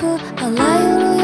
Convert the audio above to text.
冷たい風が吹くあらゆる